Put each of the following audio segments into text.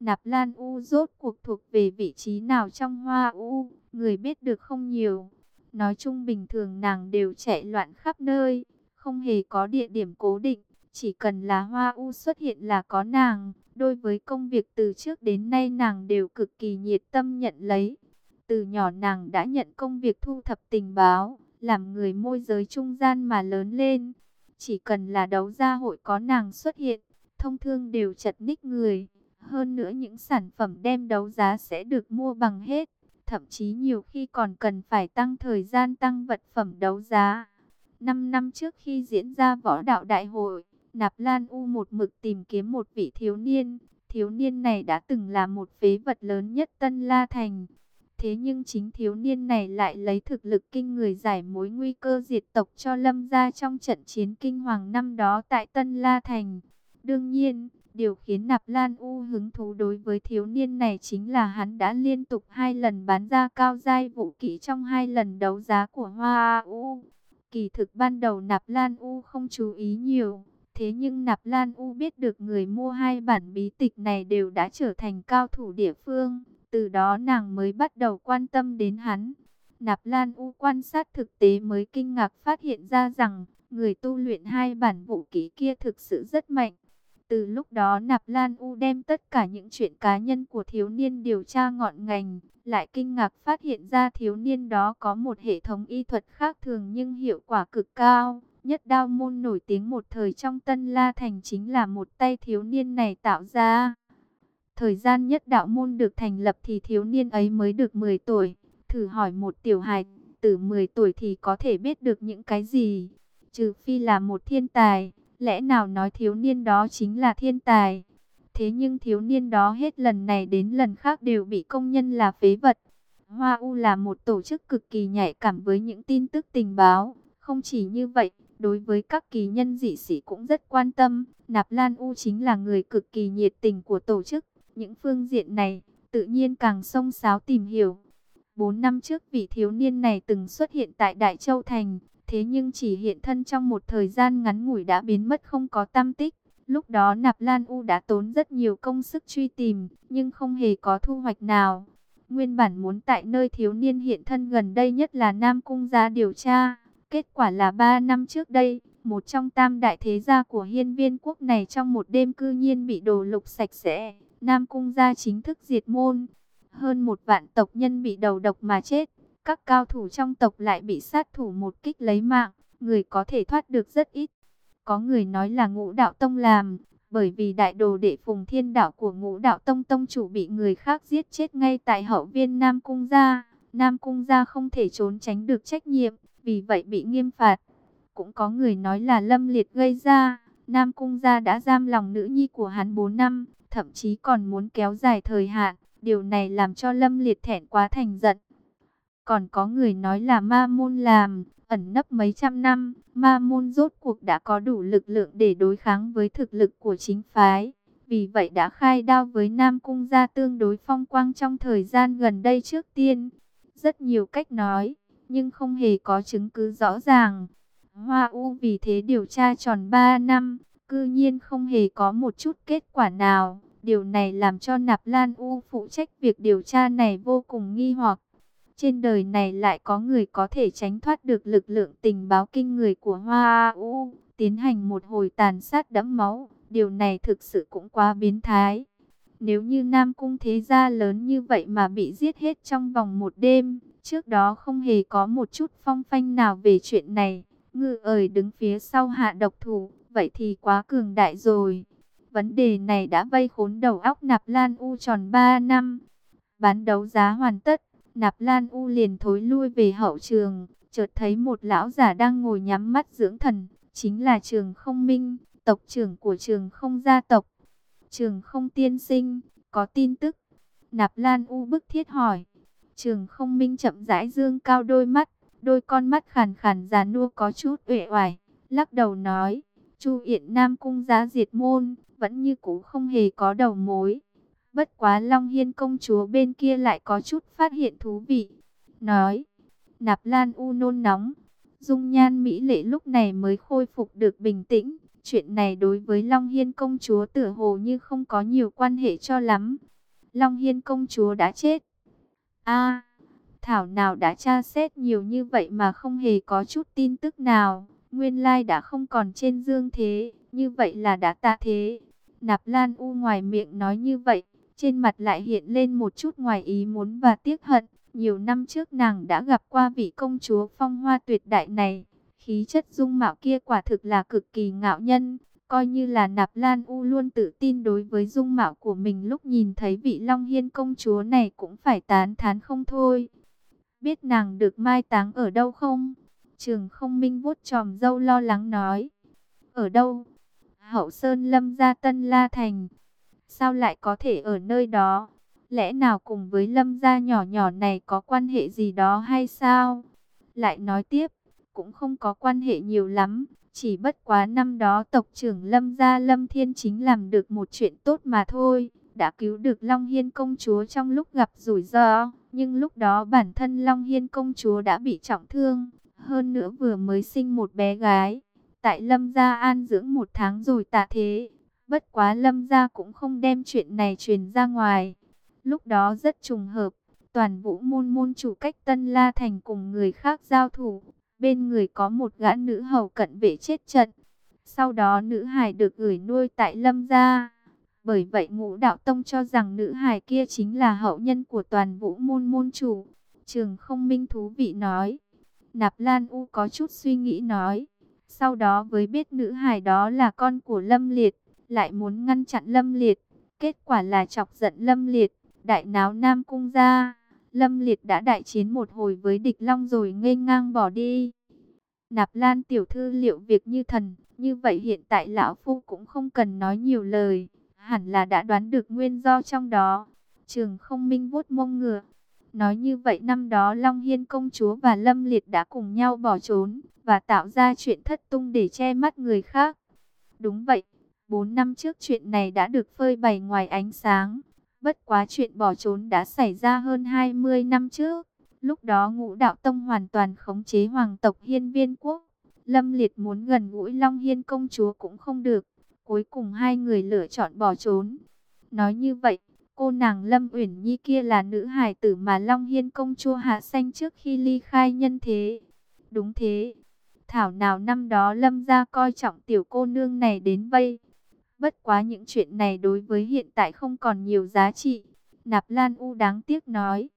Nạp Lan U rốt cuộc thuộc về vị trí nào trong Hoa U, người biết được không nhiều. Nói chung bình thường nàng đều chạy loạn khắp nơi, không hề có địa điểm cố định. Chỉ cần là Hoa U xuất hiện là có nàng. Đối với công việc từ trước đến nay nàng đều cực kỳ nhiệt tâm nhận lấy. Từ nhỏ nàng đã nhận công việc thu thập tình báo, làm người môi giới trung gian mà lớn lên. Chỉ cần là đấu gia hội có nàng xuất hiện, thông thương đều chật ních người. Hơn nữa những sản phẩm đem đấu giá sẽ được mua bằng hết. Thậm chí nhiều khi còn cần phải tăng thời gian tăng vật phẩm đấu giá. Năm năm trước khi diễn ra võ đạo đại hội, Nạp Lan U một mực tìm kiếm một vị thiếu niên. Thiếu niên này đã từng là một phế vật lớn nhất Tân La Thành. Thế nhưng chính thiếu niên này lại lấy thực lực kinh người giải mối nguy cơ diệt tộc cho Lâm gia trong trận chiến kinh hoàng năm đó tại Tân La Thành. Đương nhiên, điều khiến Nạp Lan U hứng thú đối với thiếu niên này chính là hắn đã liên tục hai lần bán ra cao giai vũ kỹ trong hai lần đấu giá của Hoa U. Kỳ thực ban đầu Nạp Lan U không chú ý nhiều, thế nhưng Nạp Lan U biết được người mua hai bản bí tịch này đều đã trở thành cao thủ địa phương, từ đó nàng mới bắt đầu quan tâm đến hắn. Nạp Lan U quan sát thực tế mới kinh ngạc phát hiện ra rằng, người tu luyện hai bản vũ kỹ kia thực sự rất mạnh. Từ lúc đó Nạp Lan U đem tất cả những chuyện cá nhân của thiếu niên điều tra ngọn ngành, lại kinh ngạc phát hiện ra thiếu niên đó có một hệ thống y thuật khác thường nhưng hiệu quả cực cao. Nhất đao môn nổi tiếng một thời trong Tân La Thành chính là một tay thiếu niên này tạo ra. Thời gian nhất đạo môn được thành lập thì thiếu niên ấy mới được 10 tuổi. Thử hỏi một tiểu hài từ 10 tuổi thì có thể biết được những cái gì? Trừ phi là một thiên tài, lẽ nào nói thiếu niên đó chính là thiên tài? Thế nhưng thiếu niên đó hết lần này đến lần khác đều bị công nhân là phế vật. Hoa U là một tổ chức cực kỳ nhạy cảm với những tin tức tình báo. Không chỉ như vậy, đối với các kỳ nhân dị sĩ cũng rất quan tâm. Nạp Lan U chính là người cực kỳ nhiệt tình của tổ chức. Những phương diện này, tự nhiên càng sông sáo tìm hiểu. Bốn năm trước vị thiếu niên này từng xuất hiện tại Đại Châu Thành, thế nhưng chỉ hiện thân trong một thời gian ngắn ngủi đã biến mất không có tâm tích. Lúc đó Nạp Lan U đã tốn rất nhiều công sức truy tìm, nhưng không hề có thu hoạch nào. Nguyên bản muốn tại nơi thiếu niên hiện thân gần đây nhất là Nam Cung gia điều tra. Kết quả là ba năm trước đây, một trong tam đại thế gia của hiên viên quốc này trong một đêm cư nhiên bị đổ lục sạch sẽ. Nam Cung gia chính thức diệt môn. Hơn một vạn tộc nhân bị đầu độc mà chết. Các cao thủ trong tộc lại bị sát thủ một kích lấy mạng. Người có thể thoát được rất ít. Có người nói là ngũ đạo tông làm. Bởi vì đại đồ đệ phùng thiên đạo của ngũ đạo tông tông chủ bị người khác giết chết ngay tại hậu viên Nam Cung gia. Nam Cung gia không thể trốn tránh được trách nhiệm. Vì vậy bị nghiêm phạt. Cũng có người nói là lâm liệt gây ra. Nam Cung gia đã giam lòng nữ nhi của hắn 4 năm, thậm chí còn muốn kéo dài thời hạn. Điều này làm cho Lâm Liệt thẹn quá thành giận. Còn có người nói là ma môn làm, ẩn nấp mấy trăm năm, ma môn rốt cuộc đã có đủ lực lượng để đối kháng với thực lực của chính phái. Vì vậy đã khai đao với Nam Cung gia tương đối phong quang trong thời gian gần đây trước tiên. Rất nhiều cách nói, nhưng không hề có chứng cứ rõ ràng. Hoa U vì thế điều tra tròn 3 năm, Cư nhiên không hề có một chút kết quả nào. Điều này làm cho Nạp Lan U phụ trách việc điều tra này vô cùng nghi hoặc. Trên đời này lại có người có thể tránh thoát được lực lượng tình báo kinh người của Hoa U, tiến hành một hồi tàn sát đẫm máu. Điều này thực sự cũng quá biến thái. Nếu như Nam Cung thế gia lớn như vậy mà bị giết hết trong vòng một đêm, trước đó không hề có một chút phong phanh nào về chuyện này. Ngư ơi đứng phía sau hạ độc thủ, vậy thì quá cường đại rồi. Vấn đề này đã vây khốn đầu óc Nạp Lan U tròn 3 năm. Bán đấu giá hoàn tất, Nạp Lan U liền thối lui về hậu trường, chợt thấy một lão giả đang ngồi nhắm mắt dưỡng thần, chính là trường không minh, tộc trưởng của trường không gia tộc. Trường không tiên sinh, có tin tức. Nạp Lan U bức thiết hỏi. Trường không minh chậm rãi dương cao đôi mắt, đôi con mắt khàn khàn già nua có chút uể oải, lắc đầu nói. Chu Yện Nam cung giá diệt môn, vẫn như cũ không hề có đầu mối. Bất quá Long Hiên công chúa bên kia lại có chút phát hiện thú vị. Nói, nạp lan u nôn nóng. Dung nhan Mỹ lệ lúc này mới khôi phục được bình tĩnh. Chuyện này đối với Long Hiên công chúa tử hồ như không có nhiều quan hệ cho lắm. Long Hiên công chúa đã chết. a Thảo nào đã tra xét nhiều như vậy mà không hề có chút tin tức nào. Nguyên lai đã không còn trên dương thế, như vậy là đã tạ thế. Nạp Lan U ngoài miệng nói như vậy, trên mặt lại hiện lên một chút ngoài ý muốn và tiếc hận. Nhiều năm trước nàng đã gặp qua vị công chúa phong hoa tuyệt đại này. Khí chất dung mạo kia quả thực là cực kỳ ngạo nhân. Coi như là Nạp Lan U luôn tự tin đối với dung mạo của mình lúc nhìn thấy vị Long Hiên công chúa này cũng phải tán thán không thôi. Biết nàng được mai táng ở đâu không? Trường không minh vuốt tròm dâu lo lắng nói. Ở đâu? Hậu Sơn Lâm gia Tân La Thành. Sao lại có thể ở nơi đó? Lẽ nào cùng với Lâm gia nhỏ nhỏ này có quan hệ gì đó hay sao? Lại nói tiếp, cũng không có quan hệ nhiều lắm. Chỉ bất quá năm đó tộc trưởng Lâm gia Lâm Thiên Chính làm được một chuyện tốt mà thôi. Đã cứu được Long Hiên công chúa trong lúc gặp rủi ro. Nhưng lúc đó bản thân Long Hiên công chúa đã bị trọng thương. Hơn nữa vừa mới sinh một bé gái. Tại Lâm gia an dưỡng một tháng rồi tạ thế. Bất quá Lâm gia cũng không đem chuyện này truyền ra ngoài. Lúc đó rất trùng hợp. Toàn vũ môn môn chủ cách Tân La Thành cùng người khác giao thủ. Bên người có một gã nữ hầu cận vệ chết trận. Sau đó nữ hài được gửi nuôi tại Lâm gia. Bởi vậy ngũ đạo tông cho rằng nữ hài kia chính là hậu nhân của toàn vũ môn môn chủ. Trường không minh thú vị nói. Nạp Lan U có chút suy nghĩ nói. Sau đó với biết nữ hài đó là con của Lâm Liệt, lại muốn ngăn chặn Lâm Liệt. Kết quả là chọc giận Lâm Liệt, đại náo Nam Cung ra. Lâm Liệt đã đại chiến một hồi với địch long rồi ngây ngang bỏ đi. Nạp Lan tiểu thư liệu việc như thần, như vậy hiện tại lão phu cũng không cần nói nhiều lời, hẳn là đã đoán được nguyên do trong đó. Trường không minh vuốt mông ngựa. Nói như vậy năm đó Long Hiên công chúa và Lâm Liệt đã cùng nhau bỏ trốn, và tạo ra chuyện thất tung để che mắt người khác. Đúng vậy, 4 năm trước chuyện này đã được phơi bày ngoài ánh sáng. Bất quá chuyện bỏ trốn đã xảy ra hơn 20 năm trước. Lúc đó ngũ đạo tông hoàn toàn khống chế hoàng tộc hiên viên quốc. Lâm Liệt muốn gần gũi Long Hiên công chúa cũng không được. Cuối cùng hai người lựa chọn bỏ trốn. Nói như vậy, cô nàng Lâm Uyển Nhi kia là nữ hài tử mà Long Hiên công chúa hạ sanh trước khi ly khai nhân thế. Đúng thế. Thảo nào năm đó Lâm gia coi trọng tiểu cô nương này đến vây. Bất quá những chuyện này đối với hiện tại không còn nhiều giá trị. Nạp Lan U đáng tiếc nói.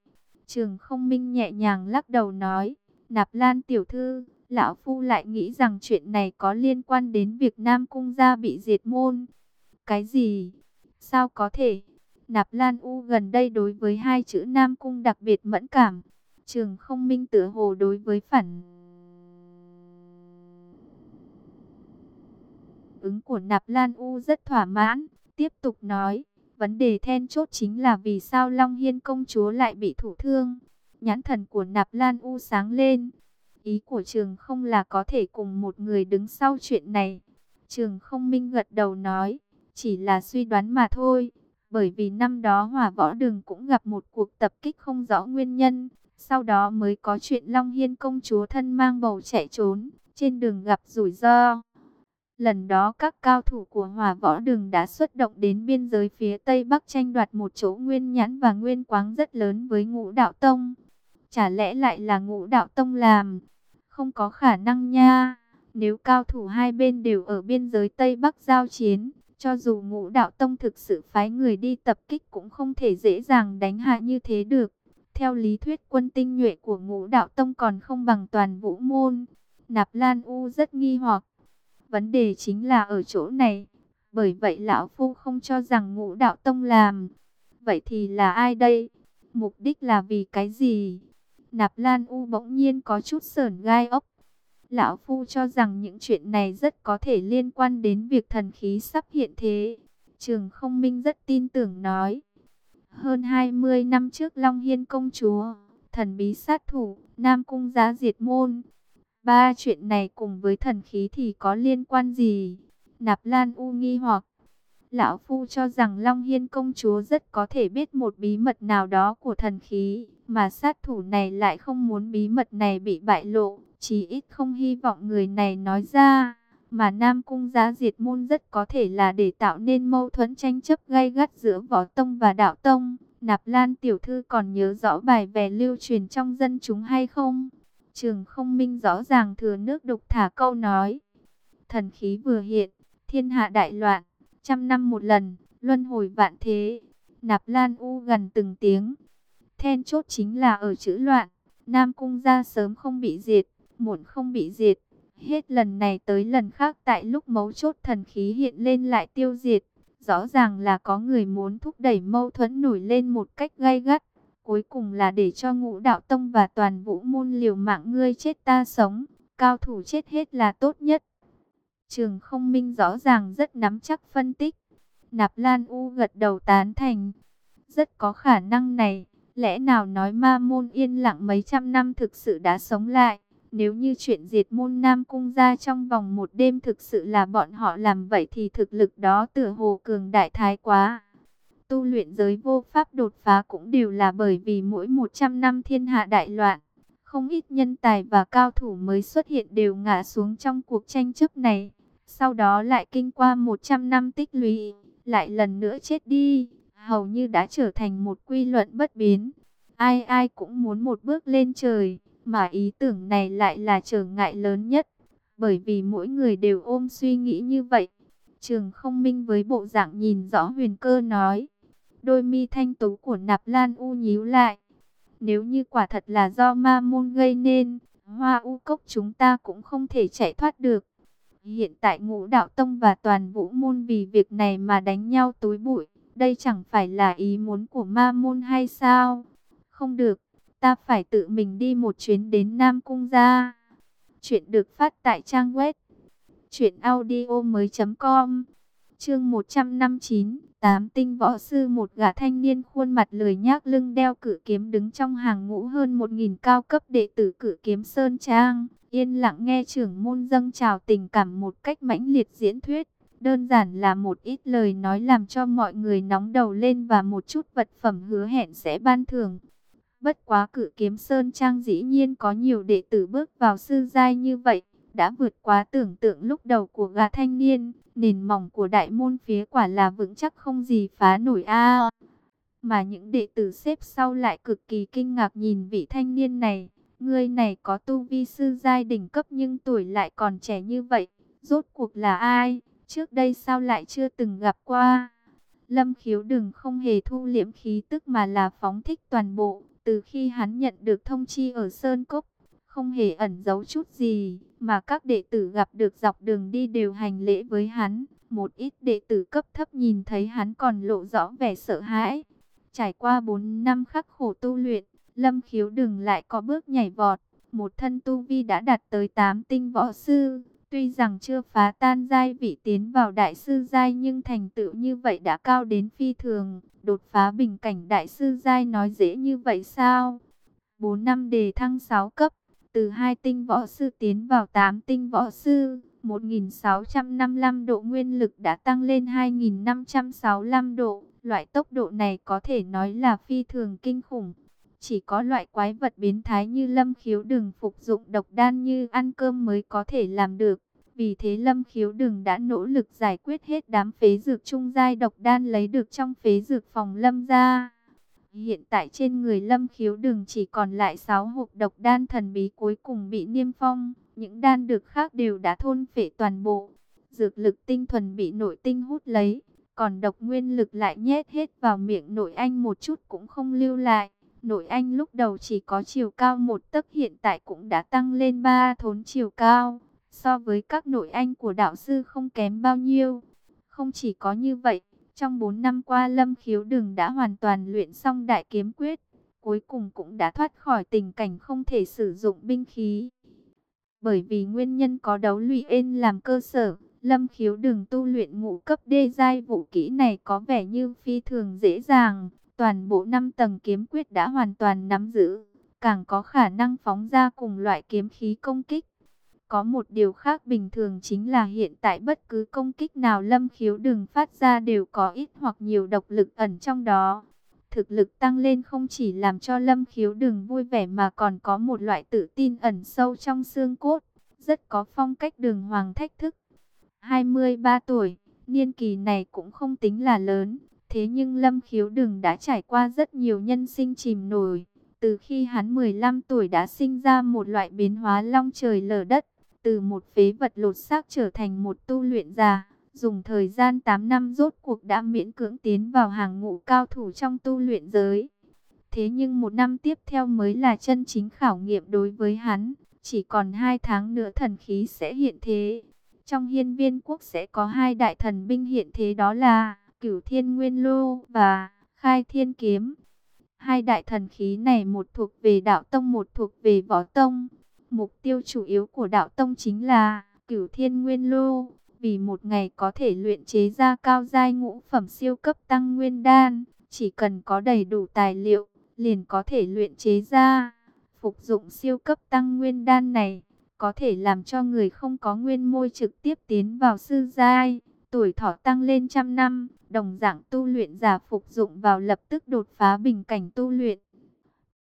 Trường không minh nhẹ nhàng lắc đầu nói. Nạp Lan tiểu thư, lão phu lại nghĩ rằng chuyện này có liên quan đến việc Nam Cung gia bị diệt môn. Cái gì? Sao có thể? Nạp Lan U gần đây đối với hai chữ Nam Cung đặc biệt mẫn cảm. Trường không minh tử hồ đối với phản ứng của Nạp Lan U rất thỏa mãn, tiếp tục nói, vấn đề then chốt chính là vì sao Long Hiên công chúa lại bị thủ thương. Nhãn thần của Nạp Lan U sáng lên, ý của trường không là có thể cùng một người đứng sau chuyện này. Trường không minh gật đầu nói, chỉ là suy đoán mà thôi, bởi vì năm đó hỏa võ đường cũng gặp một cuộc tập kích không rõ nguyên nhân, sau đó mới có chuyện Long Hiên công chúa thân mang bầu chạy trốn, trên đường gặp rủi ro. Lần đó các cao thủ của hỏa võ đường đã xuất động đến biên giới phía Tây Bắc tranh đoạt một chỗ nguyên nhãn và nguyên quáng rất lớn với ngũ đạo tông. Chả lẽ lại là ngũ đạo tông làm? Không có khả năng nha. Nếu cao thủ hai bên đều ở biên giới Tây Bắc giao chiến, cho dù ngũ đạo tông thực sự phái người đi tập kích cũng không thể dễ dàng đánh hạ như thế được. Theo lý thuyết quân tinh nhuệ của ngũ đạo tông còn không bằng toàn vũ môn. Nạp Lan U rất nghi hoặc. Vấn đề chính là ở chỗ này. Bởi vậy lão phu không cho rằng ngũ đạo tông làm. Vậy thì là ai đây? Mục đích là vì cái gì? Nạp Lan U bỗng nhiên có chút sờn gai ốc. Lão Phu cho rằng những chuyện này rất có thể liên quan đến việc thần khí sắp hiện thế. Trường không minh rất tin tưởng nói. Hơn 20 năm trước Long Hiên công chúa, thần bí sát thủ, Nam Cung giá diệt môn. Ba chuyện này cùng với thần khí thì có liên quan gì? Nạp Lan U nghi hoặc. Lão Phu cho rằng Long Hiên công chúa rất có thể biết một bí mật nào đó của thần khí, mà sát thủ này lại không muốn bí mật này bị bại lộ, chỉ ít không hy vọng người này nói ra. Mà Nam Cung Giá diệt môn rất có thể là để tạo nên mâu thuẫn tranh chấp gay gắt giữa võ tông và đạo tông. Nạp Lan tiểu thư còn nhớ rõ bài về lưu truyền trong dân chúng hay không? Trường không minh rõ ràng thừa nước đục thả câu nói. Thần khí vừa hiện, thiên hạ đại loạn, trăm năm một lần, luân hồi vạn thế. Nạp Lan u gần từng tiếng. Then chốt chính là ở chữ loạn. Nam cung ra sớm không bị diệt, muộn không bị diệt. Hết lần này tới lần khác tại lúc mấu chốt thần khí hiện lên lại tiêu diệt. Rõ ràng là có người muốn thúc đẩy mâu thuẫn nổi lên một cách gay gắt. Cuối cùng là để cho ngũ đạo tông và toàn vũ môn liều mạng ngươi chết ta sống. Cao thủ chết hết là tốt nhất. Trường không minh rõ ràng rất nắm chắc phân tích. Nạp Lan U gật đầu tán thành. Rất có khả năng này. Lẽ nào nói ma môn yên lặng mấy trăm năm thực sự đã sống lại? Nếu như chuyện diệt môn Nam Cung ra trong vòng một đêm thực sự là bọn họ làm vậy thì thực lực đó tựa hồ cường đại thái quá. Tu luyện giới vô pháp đột phá cũng đều là bởi vì mỗi 100 năm thiên hạ đại loạn. Không ít nhân tài và cao thủ mới xuất hiện đều ngã xuống trong cuộc tranh chấp này. Sau đó lại kinh qua 100 năm tích lũy, lại lần nữa chết đi hầu như đã trở thành một quy luận bất biến. Ai ai cũng muốn một bước lên trời, mà ý tưởng này lại là trở ngại lớn nhất, bởi vì mỗi người đều ôm suy nghĩ như vậy. Trường không minh với bộ dạng nhìn rõ huyền cơ nói, đôi mi thanh tú của nạp lan u nhíu lại. Nếu như quả thật là do ma môn gây nên, hoa u cốc chúng ta cũng không thể chạy thoát được. Hiện tại ngũ đạo tông và toàn vũ môn vì việc này mà đánh nhau túi bụi. Đây chẳng phải là ý muốn của ma môn hay sao? Không được, ta phải tự mình đi một chuyến đến Nam Cung ra. Chuyện được phát tại trang web truyệnaudiomoi.com. Chương 159, tám tinh võ sư một gã thanh niên khuôn mặt lười nhác lưng đeo cử kiếm đứng trong hàng ngũ hơn một nghìn cao cấp đệ tử cử kiếm Sơn Trang, yên lặng nghe trưởng môn dâng chào tình cảm một cách mãnh liệt diễn thuyết. Đơn giản là một ít lời nói làm cho mọi người nóng đầu lên và một chút vật phẩm hứa hẹn sẽ ban thưởng. Bất quá cử kiếm Sơn Trang dĩ nhiên có nhiều đệ tử bước vào sư giai như vậy, đã vượt quá tưởng tượng lúc đầu của gã thanh niên. Nền mỏng của đại môn phía quả là vững chắc không gì phá nổi a Mà những đệ tử xếp sau lại cực kỳ kinh ngạc nhìn vị thanh niên này. Người này có tu vi sư giai đỉnh cấp nhưng tuổi lại còn trẻ như vậy. Rốt cuộc là ai? Trước đây sao lại chưa từng gặp qua? Lâm khiếu đừng không hề thu liễm khí tức mà là phóng thích toàn bộ. Từ khi hắn nhận được thông chi ở Sơn Cốc, không hề ẩn giấu chút gì, mà các đệ tử gặp được dọc đường đi đều hành lễ với hắn. Một ít đệ tử cấp thấp nhìn thấy hắn còn lộ rõ vẻ sợ hãi. Trải qua 4 năm khắc khổ tu luyện, Lâm khiếu đừng lại có bước nhảy vọt. Một thân tu vi đã đạt tới 8 tinh võ sư, Tuy rằng chưa phá tan giai vị tiến vào đại sư giai nhưng thành tựu như vậy đã cao đến phi thường. Đột phá bình cảnh đại sư giai nói dễ như vậy sao? 4 năm đề thăng 6 cấp, từ 2 tinh võ sư tiến vào 8 tinh võ sư. 1.655 độ nguyên lực đã tăng lên 2.565 độ. Loại tốc độ này có thể nói là phi thường kinh khủng. Chỉ có loại quái vật biến thái như lâm khiếu đừng phục dụng độc đan như ăn cơm mới có thể làm được. Vì thế lâm khiếu đừng đã nỗ lực giải quyết hết đám phế dược trung giai độc đan lấy được trong phế dược phòng lâm ra. Hiện tại trên người lâm khiếu đừng chỉ còn lại 6 hộp độc đan thần bí cuối cùng bị niêm phong. Những đan được khác đều đã thôn phệ toàn bộ. Dược lực tinh thuần bị nội tinh hút lấy. Còn độc nguyên lực lại nhét hết vào miệng nội anh một chút cũng không lưu lại. Nội anh lúc đầu chỉ có chiều cao một tấc hiện tại cũng đã tăng lên ba thốn chiều cao. So với các nội anh của đạo sư không kém bao nhiêu. Không chỉ có như vậy, trong 4 năm qua Lâm Khiếu Đừng đã hoàn toàn luyện xong đại kiếm quyết. Cuối cùng cũng đã thoát khỏi tình cảnh không thể sử dụng binh khí. Bởi vì nguyên nhân có đấu lụy ên làm cơ sở, Lâm Khiếu Đừng tu luyện ngũ cấp đê giai vũ kỹ này có vẻ như phi thường dễ dàng. Toàn bộ 5 tầng kiếm quyết đã hoàn toàn nắm giữ, càng có khả năng phóng ra cùng loại kiếm khí công kích. Có một điều khác bình thường chính là hiện tại bất cứ công kích nào lâm khiếu đừng phát ra đều có ít hoặc nhiều độc lực ẩn trong đó. Thực lực tăng lên không chỉ làm cho lâm khiếu đừng vui vẻ mà còn có một loại tự tin ẩn sâu trong xương cốt, rất có phong cách đường hoàng thách thức. 23 tuổi, niên kỳ này cũng không tính là lớn, thế nhưng Lâm Khiếu Đừng đã trải qua rất nhiều nhân sinh chìm nổi. Từ khi hắn 15 tuổi đã sinh ra một loại biến hóa long trời lở đất, từ một phế vật lột xác trở thành một tu luyện già, dùng thời gian 8 năm rốt cuộc đã miễn cưỡng tiến vào hàng ngũ cao thủ trong tu luyện giới. Thế nhưng một năm tiếp theo mới là chân chính khảo nghiệm đối với hắn, chỉ còn hai tháng nữa thần khí sẽ hiện thế. Trong hiên viên quốc sẽ có hai đại thần binh hiện thế đó là Cửu Thiên Nguyên Lô và Khai Thiên Kiếm. Hai đại thần khí này một thuộc về đạo tông một thuộc về võ tông. Mục tiêu chủ yếu của đạo tông chính là Cửu Thiên Nguyên Lô. Vì một ngày có thể luyện chế ra cao giai ngũ phẩm siêu cấp tăng nguyên đan. Chỉ cần có đầy đủ tài liệu, liền có thể luyện chế ra. Phục dụng siêu cấp tăng nguyên đan này, có thể làm cho người không có nguyên môi trực tiếp tiến vào sư giai. Tuổi thọ tăng lên trăm năm, đồng dạng tu luyện giả phục dụng vào lập tức đột phá bình cảnh tu luyện.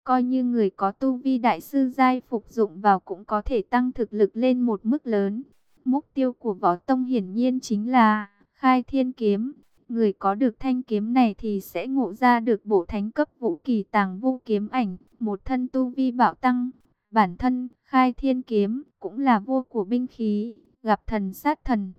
Coi như người có tu vi đại sư giai phục dụng vào cũng có thể tăng thực lực lên một mức lớn. Mục tiêu của võ tông hiển nhiên chính là khai thiên kiếm. Người có được thanh kiếm này thì sẽ ngộ ra được bộ thánh cấp vũ kỳ tàng vô kiếm ảnh, một thân tu vi bạo tăng. Bản thân, khai thiên kiếm, cũng là vua của binh khí, gặp thần sát thần,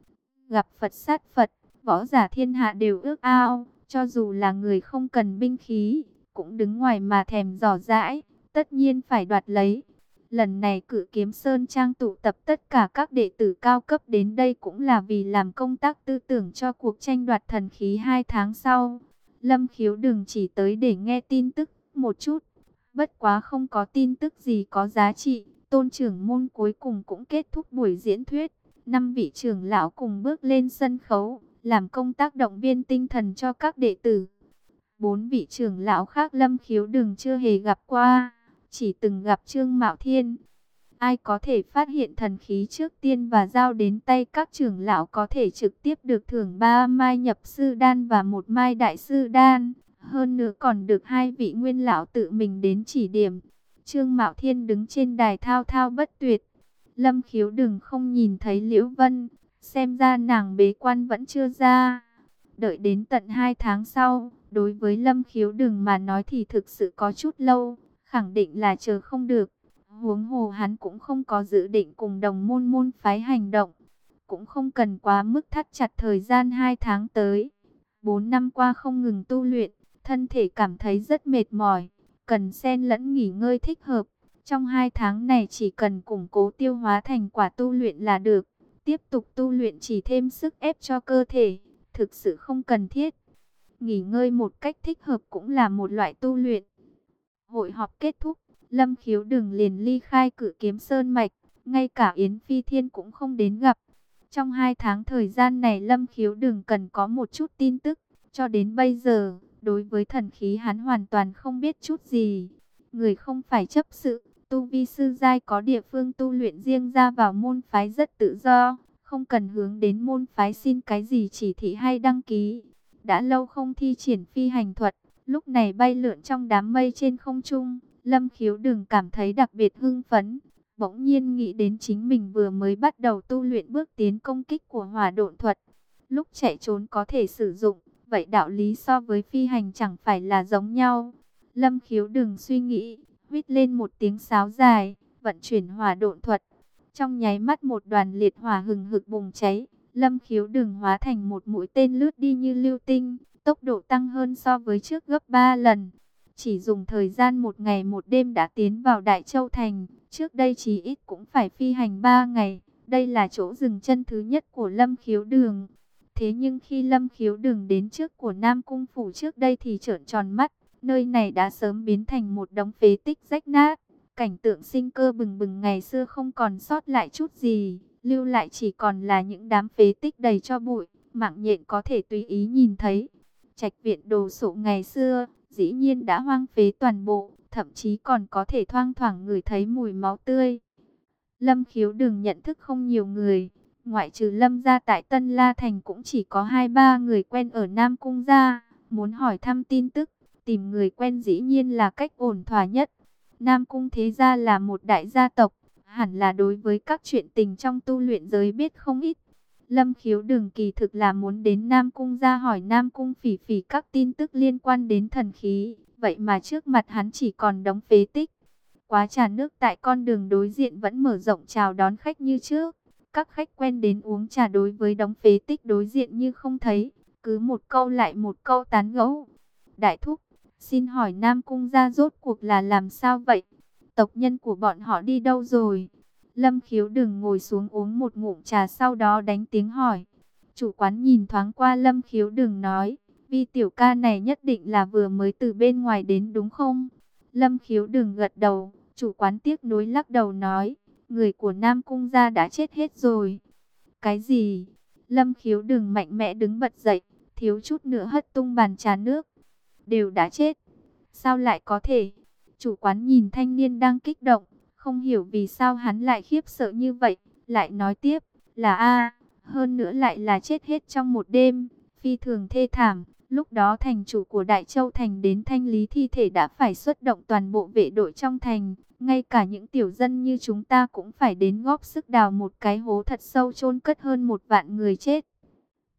gặp Phật sát Phật, võ giả thiên hạ đều ước ao, cho dù là người không cần binh khí, cũng đứng ngoài mà thèm dò dãi, tất nhiên phải đoạt lấy. Lần này cử kiếm Sơn Trang tụ tập tất cả các đệ tử cao cấp đến đây cũng là vì làm công tác tư tưởng cho cuộc tranh đoạt thần khí hai tháng sau. Lâm khiếu đừng chỉ tới để nghe tin tức một chút, bất quá không có tin tức gì có giá trị. Tôn trưởng môn cuối cùng cũng kết thúc buổi diễn thuyết. Năm vị trưởng lão cùng bước lên sân khấu, làm công tác động viên tinh thần cho các đệ tử. Bốn vị trưởng lão khác lâm khiếu đừng chưa hề gặp qua, chỉ từng gặp Trương Mạo Thiên. Ai có thể phát hiện thần khí trước tiên và giao đến tay các trưởng lão có thể trực tiếp được thưởng ba mai nhập sư đan và một mai đại sư đan. Hơn nữa còn được hai vị nguyên lão tự mình đến chỉ điểm. Trương Mạo Thiên đứng trên đài thao thao bất tuyệt. Lâm khiếu đừng không nhìn thấy Liễu Vân, xem ra nàng bế quan vẫn chưa ra. Đợi đến tận hai tháng sau, đối với Lâm khiếu đừng mà nói thì thực sự có chút lâu, khẳng định là chờ không được. Huống hồ hắn cũng không có dự định cùng đồng môn môn phái hành động, cũng không cần quá mức thắt chặt thời gian hai tháng tới. Bốn năm qua không ngừng tu luyện, thân thể cảm thấy rất mệt mỏi, cần xen lẫn nghỉ ngơi thích hợp. Trong hai tháng này chỉ cần củng cố tiêu hóa thành quả tu luyện là được. Tiếp tục tu luyện chỉ thêm sức ép cho cơ thể. Thực sự không cần thiết. Nghỉ ngơi một cách thích hợp cũng là một loại tu luyện. Hội họp kết thúc. Lâm khiếu đừng liền ly khai cử kiếm sơn mạch. Ngay cả Yến Phi Thiên cũng không đến gặp. Trong hai tháng thời gian này Lâm khiếu đừng cần có một chút tin tức. Cho đến bây giờ, đối với thần khí hắn hoàn toàn không biết chút gì. Người không phải chấp sự, Tu vi sư giai có địa phương tu luyện riêng ra vào môn phái rất tự do, không cần hướng đến môn phái xin cái gì chỉ thị hay đăng ký. Đã lâu không thi triển phi hành thuật, lúc này bay lượn trong đám mây trên không trung, Lâm Khiếu đừng cảm thấy đặc biệt hưng phấn. Bỗng nhiên nghĩ đến chính mình vừa mới bắt đầu tu luyện bước tiến công kích của hỏa độn thuật. Lúc chạy trốn có thể sử dụng, vậy đạo lý so với phi hành chẳng phải là giống nhau. Lâm Khiếu đừng suy nghĩ, huýt lên một tiếng sáo dài, vận chuyển hỏa độn thuật. Trong nháy mắt một đoàn liệt hỏa hừng hực bùng cháy, lâm khiếu đường hóa thành một mũi tên lướt đi như lưu tinh, tốc độ tăng hơn so với trước gấp 3 lần. Chỉ dùng thời gian một ngày một đêm đã tiến vào Đại Châu Thành, trước đây chỉ ít cũng phải phi hành 3 ngày. Đây là chỗ dừng chân thứ nhất của Lâm Khiếu Đường. Thế nhưng khi Lâm Khiếu Đường đến trước của Nam Cung Phủ trước đây thì trợn tròn mắt, Nơi này đã sớm biến thành một đống phế tích rách nát. Cảnh tượng sinh cơ bừng bừng ngày xưa không còn sót lại chút gì. Lưu lại chỉ còn là những đám phế tích đầy cho bụi. Mạng nhện có thể tùy ý nhìn thấy. Trạch viện đồ sộ ngày xưa, dĩ nhiên đã hoang phế toàn bộ. Thậm chí còn có thể thoang thoảng ngửi thấy mùi máu tươi. Lâm khiếu đừng nhận thức không nhiều người. Ngoại trừ Lâm gia tại Tân La Thành cũng chỉ có hai ba người quen ở Nam Cung gia. Muốn hỏi thăm tin tức, Tìm người quen dĩ nhiên là cách ổn thỏa nhất. Nam Cung Thế Gia là một đại gia tộc, hẳn là đối với các chuyện tình trong tu luyện giới biết không ít. Lâm khiếu đường kỳ thực là muốn đến Nam Cung ra hỏi Nam Cung phỉ phỉ các tin tức liên quan đến thần khí. Vậy mà trước mặt hắn chỉ còn đóng phế tích. Quá trà nước tại con đường đối diện vẫn mở rộng chào đón khách như trước. Các khách quen đến uống trà đối với đóng phế tích đối diện như không thấy. Cứ một câu lại một câu tán gẫu. Đại thúc, xin hỏi Nam Cung ra rốt cuộc là làm sao vậy? Tộc nhân của bọn họ đi đâu rồi? Lâm khiếu đừng ngồi xuống uống một ngụm trà sau đó đánh tiếng hỏi. Chủ quán nhìn thoáng qua lâm khiếu đừng nói. Vi tiểu ca này nhất định là vừa mới từ bên ngoài đến đúng không? Lâm khiếu đừng gật đầu. Chủ quán tiếc nối lắc đầu nói. Người của Nam Cung gia đã chết hết rồi. Cái gì? Lâm khiếu đừng mạnh mẽ đứng bật dậy. Thiếu chút nữa hất tung bàn trà nước. Đều đã chết. Sao lại có thể? Chủ quán nhìn thanh niên đang kích động không hiểu vì sao hắn lại khiếp sợ như vậy, lại nói tiếp, là a hơn nữa lại là chết hết trong một đêm, phi thường thê thảm. Lúc đó thành chủ của Đại Châu Thành đến thanh lý thi thể đã phải xuất động toàn bộ vệ đội trong thành, ngay cả những tiểu dân như chúng ta cũng phải đến góp sức đào một cái hố thật sâu chôn cất hơn một vạn người chết.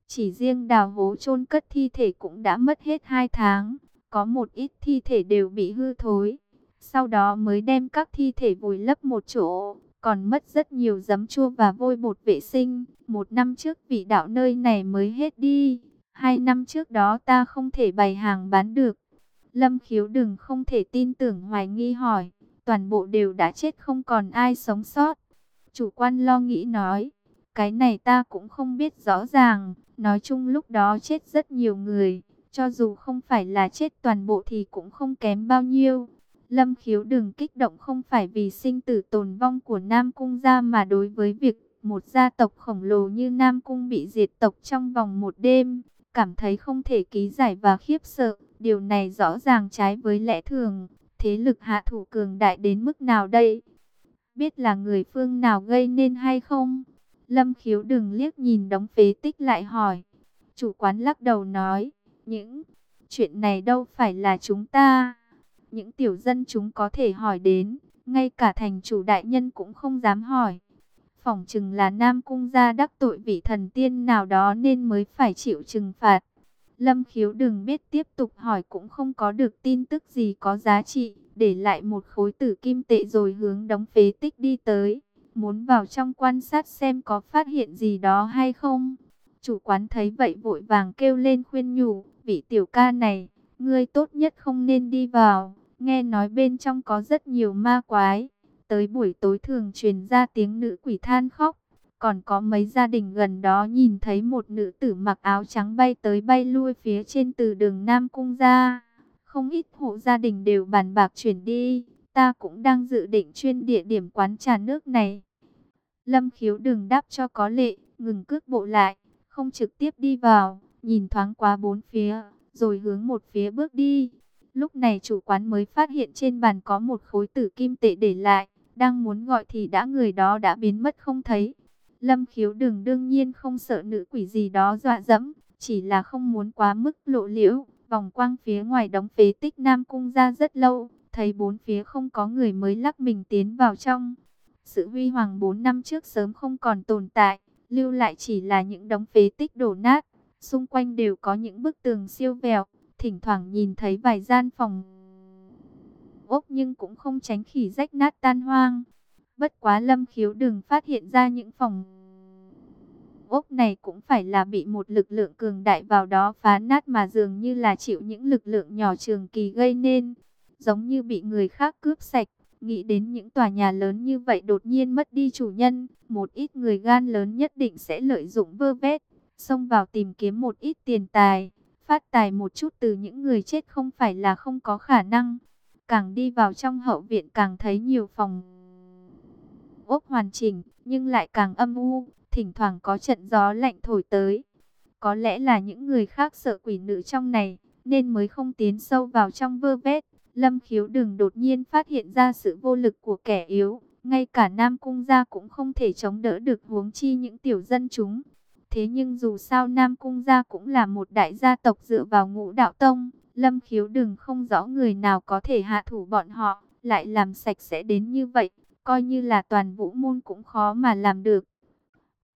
Chỉ riêng đào hố chôn cất thi thể cũng đã mất hết hai tháng, có một ít thi thể đều bị hư thối. Sau đó mới đem các thi thể vùi lấp một chỗ, còn mất rất nhiều giấm chua và vôi bột vệ sinh. Một năm trước vị đạo nơi này mới hết đi, hai năm trước đó ta không thể bày hàng bán được. Lâm khiếu đừng không thể tin tưởng hoài nghi hỏi, toàn bộ đều đã chết không còn ai sống sót. Chủ quan lo nghĩ nói, cái này ta cũng không biết rõ ràng, nói chung lúc đó chết rất nhiều người, cho dù không phải là chết toàn bộ thì cũng không kém bao nhiêu. Lâm khiếu đừng kích động không phải vì sinh tử tồn vong của Nam Cung gia mà đối với việc một gia tộc khổng lồ như Nam Cung bị diệt tộc trong vòng một đêm, cảm thấy không thể ký giải và khiếp sợ. Điều này rõ ràng trái với lẽ thường, thế lực hạ thủ cường đại đến mức nào đây? Biết là người phương nào gây nên hay không? Lâm khiếu đừng liếc nhìn đóng phế tích lại hỏi. Chủ quán lắc đầu nói, những chuyện này đâu phải là chúng ta những tiểu dân chúng có thể hỏi đến, ngay cả thành chủ đại nhân cũng không dám hỏi. Phỏng chừng là Nam Cung gia đắc tội vị thần tiên nào đó nên mới phải chịu trừng phạt. Lâm khiếu đừng biết tiếp tục hỏi cũng không có được tin tức gì có giá trị, để lại một khối tử kim tệ rồi hướng đóng phế tích đi tới. Muốn vào trong quan sát xem có phát hiện gì đó hay không. Chủ quán thấy vậy vội vàng kêu lên khuyên nhủ, vị tiểu ca này, ngươi tốt nhất không nên đi vào. Nghe nói bên trong có rất nhiều ma quái. Tới buổi tối thường truyền ra tiếng nữ quỷ than khóc. Còn có mấy gia đình gần đó nhìn thấy một nữ tử mặc áo trắng bay tới bay lui phía trên từ đường Nam Cung ra. Không ít hộ gia đình đều bàn bạc chuyển đi. Ta cũng đang dự định chuyên địa điểm quán trà nước này. Lâm khiếu đừng đáp cho có lệ, ngừng cước bộ lại, không trực tiếp đi vào, nhìn thoáng qua bốn phía, rồi hướng một phía bước đi. Lúc này chủ quán mới phát hiện trên bàn có một khối tử kim tệ để lại, đang muốn gọi thì đã người đó đã biến mất không thấy. Lâm khiếu đừng đương nhiên không sợ nữ quỷ gì đó dọa dẫm, chỉ là không muốn quá mức lộ liễu. Vòng quang phía ngoài đóng phế tích Nam Cung ra rất lâu, thấy bốn phía không có người mới lắc mình tiến vào trong. Sự huy hoàng bốn năm trước sớm không còn tồn tại, lưu lại chỉ là những đống phế tích đổ nát. Xung quanh đều có những bức tường siêu vẹo, thỉnh thoảng nhìn thấy vài gian phòng ốc nhưng cũng không tránh khỉ rách nát tan hoang. Bất quá lâm khiếu đừng phát hiện ra những phòng ốc này cũng phải là bị một lực lượng cường đại vào đó phá nát mà dường như là chịu những lực lượng nhỏ trường kỳ gây nên. Giống như bị người khác cướp sạch, nghĩ đến những tòa nhà lớn như vậy đột nhiên mất đi chủ nhân, một ít người gan lớn nhất định sẽ lợi dụng vơ vét, xông vào tìm kiếm một ít tiền tài phát tài một chút từ những người chết không phải là không có khả năng. Càng đi vào trong hậu viện càng thấy nhiều phòng ốc hoàn chỉnh, nhưng lại càng âm u, thỉnh thoảng có trận gió lạnh thổi tới. Có lẽ là những người khác sợ quỷ nữ trong này, nên mới không tiến sâu vào trong vơ vét. Lâm khiếu đừng đột nhiên phát hiện ra sự vô lực của kẻ yếu, ngay cả Nam Cung gia cũng không thể chống đỡ được huống chi những tiểu dân chúng. Thế nhưng dù sao Nam Cung gia cũng là một đại gia tộc dựa vào ngũ đạo tông, Lâm Khiếu đừng không rõ người nào có thể hạ thủ bọn họ, lại làm sạch sẽ đến như vậy, coi như là toàn vũ môn cũng khó mà làm được.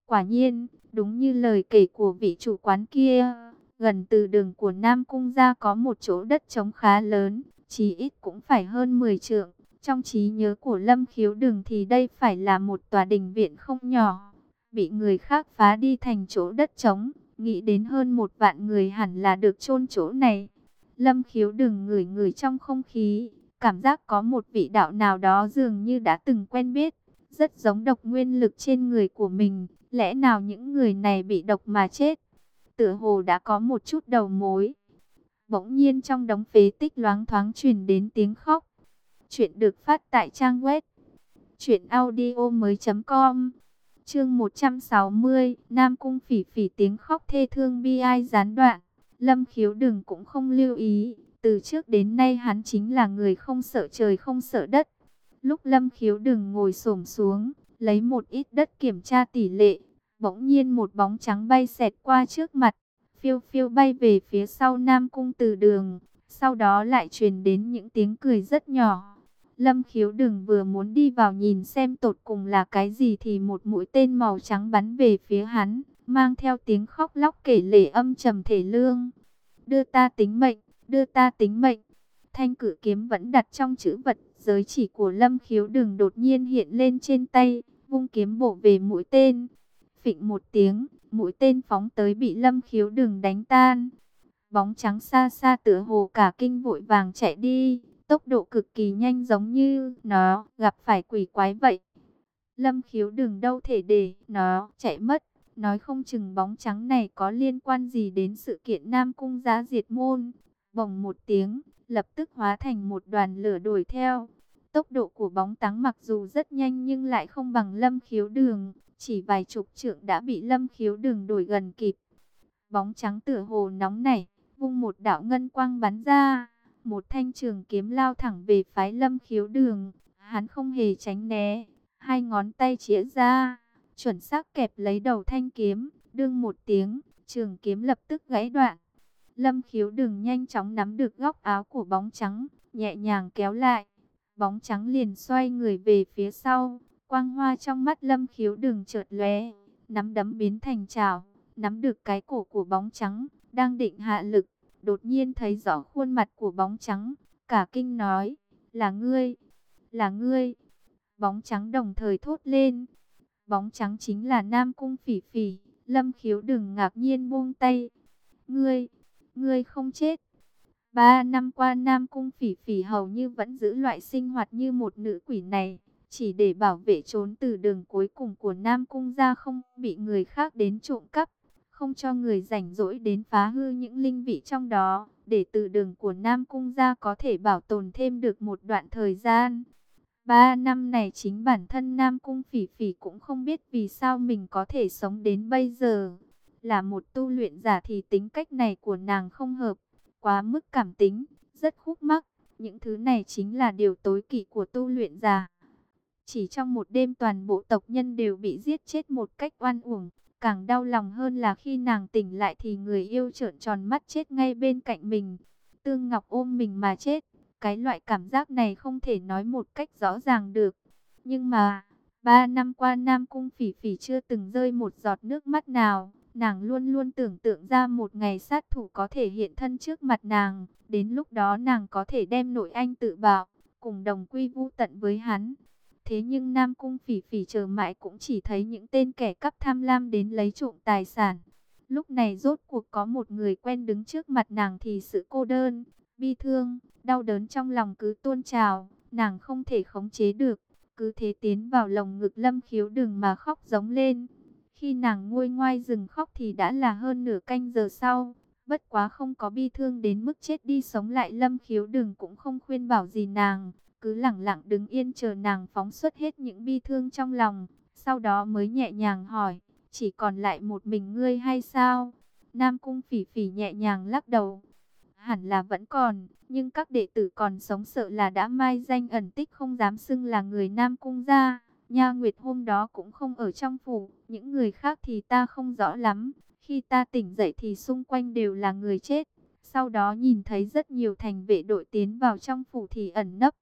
Quả nhiên, Đúng như lời kể của vị chủ quán kia, gần từ đường của Nam Cung Gia có một chỗ đất trống khá lớn, chí ít cũng phải hơn 10 trượng. Trong trí nhớ của Lâm Khiếu Đường thì đây phải là một tòa đình viện không nhỏ, bị người khác phá đi thành chỗ đất trống, nghĩ đến hơn một vạn người hẳn là được chôn chỗ này. Lâm Khiếu Đường ngửi ngửi trong không khí, cảm giác có một vị đạo nào đó dường như đã từng quen biết, rất giống độc nguyên lực trên người của mình, lẽ nào những người này bị độc mà chết? Tựa hồ đã có một chút đầu mối. Bỗng nhiên trong đống phế tích loáng thoáng truyền đến tiếng khóc. Chuyện được phát tại trang web truyệnaudiomoi.com. Chương 160, Nam cung Phỉ Phỉ tiếng khóc thê thương bi ai gián đoạn. Lâm Khiếu Đừng cũng không lưu ý, từ trước đến nay hắn chính là người không sợ trời không sợ đất. Lúc Lâm Khiếu Đừng ngồi xổm xuống, lấy một ít đất kiểm tra tỷ lệ, bỗng nhiên một bóng trắng bay xẹt qua trước mặt, phiêu phiêu bay về phía sau Nam cung Từ Đường, sau đó lại truyền đến những tiếng cười rất nhỏ. Lâm khiếu đừng vừa muốn đi vào nhìn xem tột cùng là cái gì thì một mũi tên màu trắng bắn về phía hắn, mang theo tiếng khóc lóc kể lể âm trầm thể lương. Đưa ta tính mệnh, đưa ta tính mệnh. Thanh cử kiếm vẫn đặt trong chữ vật, giới chỉ của lâm khiếu đừng đột nhiên hiện lên trên tay, vung kiếm bổ về mũi tên. Phịnh một tiếng, mũi tên phóng tới bị lâm khiếu đừng đánh tan. Bóng trắng xa xa tựa hồ cả kinh vội vàng chạy đi tốc độ cực kỳ nhanh giống như nó gặp phải quỷ quái vậy. Lâm khiếu đừng đâu thể để nó chạy mất, nói không chừng bóng trắng này có liên quan gì đến sự kiện Nam Cung giá diệt môn. Bồng một tiếng, lập tức hóa thành một đoàn lửa đuổi theo. Tốc độ của bóng trắng mặc dù rất nhanh nhưng lại không bằng lâm khiếu đường, chỉ vài chục trượng đã bị lâm khiếu đường đuổi gần kịp. Bóng trắng tựa hồ nóng nảy, vung một đạo ngân quang bắn ra một thanh trường kiếm lao thẳng về phái lâm khiếu đường. Hắn không hề tránh né, hai ngón tay chĩa ra, chuẩn xác kẹp lấy đầu thanh kiếm, đương một tiếng, trường kiếm lập tức gãy đoạn. Lâm khiếu đường nhanh chóng nắm được góc áo của bóng trắng, nhẹ nhàng kéo lại. Bóng trắng liền xoay người về phía sau, quang hoa trong mắt lâm khiếu đường chợt lóe, nắm đấm biến thành trào, nắm được cái cổ của bóng trắng, đang định hạ lực đột nhiên thấy rõ khuôn mặt của bóng trắng, cả kinh nói, là ngươi, là ngươi. Bóng trắng đồng thời thốt lên, bóng trắng chính là Nam Cung Phỉ Phỉ, Lâm Khiếu đừng ngạc nhiên buông tay. Ngươi, ngươi không chết. Ba năm qua Nam Cung Phỉ Phỉ hầu như vẫn giữ loại sinh hoạt như một nữ quỷ này, chỉ để bảo vệ trốn từ đường cuối cùng của Nam Cung ra không bị người khác đến trộm cắp không cho người rảnh rỗi đến phá hư những linh vị trong đó, để từ đường của Nam Cung ra có thể bảo tồn thêm được một đoạn thời gian. Ba năm này chính bản thân Nam Cung Phỉ Phỉ cũng không biết vì sao mình có thể sống đến bây giờ. Là một tu luyện giả thì tính cách này của nàng không hợp, quá mức cảm tính, rất khúc mắc. Những thứ này chính là điều tối kỵ của tu luyện giả. Chỉ trong một đêm toàn bộ tộc nhân đều bị giết chết một cách oan uổng. Càng đau lòng hơn là khi nàng tỉnh lại thì người yêu trợn tròn mắt chết ngay bên cạnh mình. Tương Ngọc ôm mình mà chết. Cái loại cảm giác này không thể nói một cách rõ ràng được. Nhưng mà, ba năm qua Nam Cung Phỉ Phỉ chưa từng rơi một giọt nước mắt nào. Nàng luôn luôn tưởng tượng ra một ngày sát thủ có thể hiện thân trước mặt nàng. Đến lúc đó nàng có thể đem nội anh tự bảo, cùng đồng quy vu tận với hắn. Thế nhưng Nam Cung phỉ phỉ chờ mãi cũng chỉ thấy những tên kẻ cắp tham lam đến lấy trộm tài sản. Lúc này rốt cuộc có một người quen đứng trước mặt nàng thì sự cô đơn, bi thương, đau đớn trong lòng cứ tuôn trào, nàng không thể khống chế được. Cứ thế tiến vào lồng ngực lâm khiếu đừng mà khóc giống lên. Khi nàng nguôi ngoai dừng khóc thì đã là hơn nửa canh giờ sau. Bất quá không có bi thương đến mức chết đi sống lại lâm khiếu đừng cũng không khuyên bảo gì nàng cứ lặng lặng đứng yên chờ nàng phóng xuất hết những bi thương trong lòng, sau đó mới nhẹ nhàng hỏi, chỉ còn lại một mình ngươi hay sao? Nam Cung phỉ phỉ nhẹ nhàng lắc đầu, hẳn là vẫn còn, nhưng các đệ tử còn sống sợ là đã mai danh ẩn tích không dám xưng là người Nam Cung ra. Nha Nguyệt hôm đó cũng không ở trong phủ, những người khác thì ta không rõ lắm. Khi ta tỉnh dậy thì xung quanh đều là người chết. Sau đó nhìn thấy rất nhiều thành vệ đội tiến vào trong phủ thì ẩn nấp.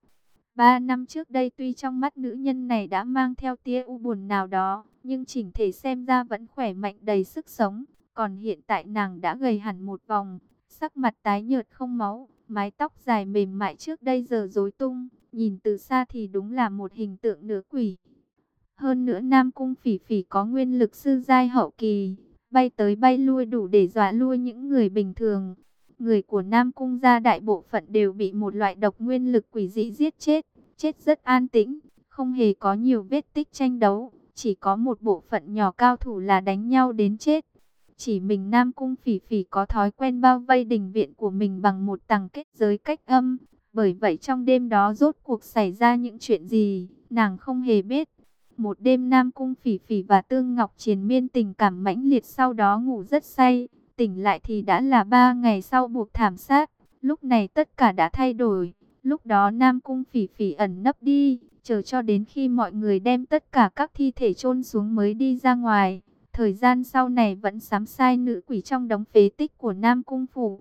Ba năm trước đây tuy trong mắt nữ nhân này đã mang theo tia u buồn nào đó, nhưng chỉnh thể xem ra vẫn khỏe mạnh đầy sức sống. Còn hiện tại nàng đã gầy hẳn một vòng, sắc mặt tái nhợt không máu, mái tóc dài mềm mại trước đây giờ rối tung, nhìn từ xa thì đúng là một hình tượng nửa quỷ. Hơn nữa Nam Cung Phỉ Phỉ có nguyên lực sư giai hậu kỳ, bay tới bay lui đủ để dọa lui những người bình thường. Người của Nam Cung gia đại bộ phận đều bị một loại độc nguyên lực quỷ dị giết chết, chết rất an tĩnh, không hề có nhiều vết tích tranh đấu, chỉ có một bộ phận nhỏ cao thủ là đánh nhau đến chết. Chỉ mình Nam Cung Phỉ Phỉ có thói quen bao vây đình viện của mình bằng một tầng kết giới cách âm, bởi vậy trong đêm đó rốt cuộc xảy ra những chuyện gì, nàng không hề biết. Một đêm Nam Cung Phỉ Phỉ và Tương Ngọc triền miên tình cảm mãnh liệt sau đó ngủ rất say, tỉnh lại thì đã là ba ngày sau buộc thảm sát, lúc này tất cả đã thay đổi. Lúc đó Nam Cung Phỉ Phỉ ẩn nấp đi, chờ cho đến khi mọi người đem tất cả các thi thể chôn xuống mới đi ra ngoài. Thời gian sau này vẫn sám sai nữ quỷ trong đống phế tích của Nam Cung Phủ.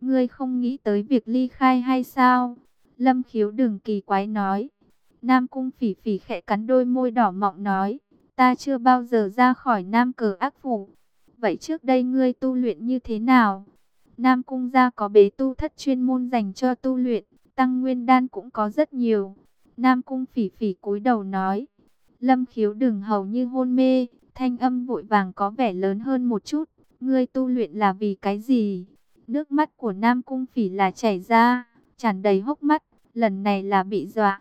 Ngươi không nghĩ tới việc ly khai hay sao? Lâm khiếu đừng kỳ quái nói. Nam Cung phỉ phỉ khẽ cắn đôi môi đỏ mọng nói. Ta chưa bao giờ ra khỏi Nam cờ ác phủ. Vậy trước đây ngươi tu luyện như thế nào? Nam Cung gia có bế tu thất chuyên môn dành cho tu luyện. Tăng nguyên đan cũng có rất nhiều. Nam Cung phỉ phỉ cúi đầu nói. Lâm khiếu đừng hầu như hôn mê. Thanh âm vội vàng có vẻ lớn hơn một chút. Ngươi tu luyện là vì cái gì? Nước mắt của Nam Cung Phỉ là chảy ra, tràn đầy hốc mắt, lần này là bị dọa.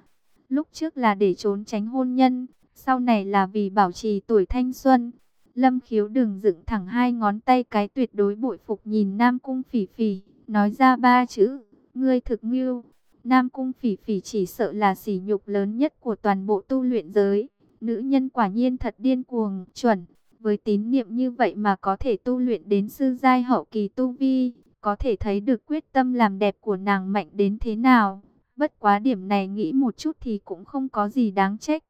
Lúc trước là để trốn tránh hôn nhân, sau này là vì bảo trì tuổi thanh xuân. Lâm khiếu đừng dựng thẳng hai ngón tay cái tuyệt đối bội phục nhìn Nam Cung Phỉ Phỉ, nói ra ba chữ, ngươi thực ngưu. Nam Cung Phỉ Phỉ chỉ sợ là sỉ nhục lớn nhất của toàn bộ tu luyện giới. Nữ nhân quả nhiên thật điên cuồng, chuẩn. Với tín niệm như vậy mà có thể tu luyện đến sư giai hậu kỳ tu vi, có thể thấy được quyết tâm làm đẹp của nàng mạnh đến thế nào. Bất quá điểm này nghĩ một chút thì cũng không có gì đáng trách.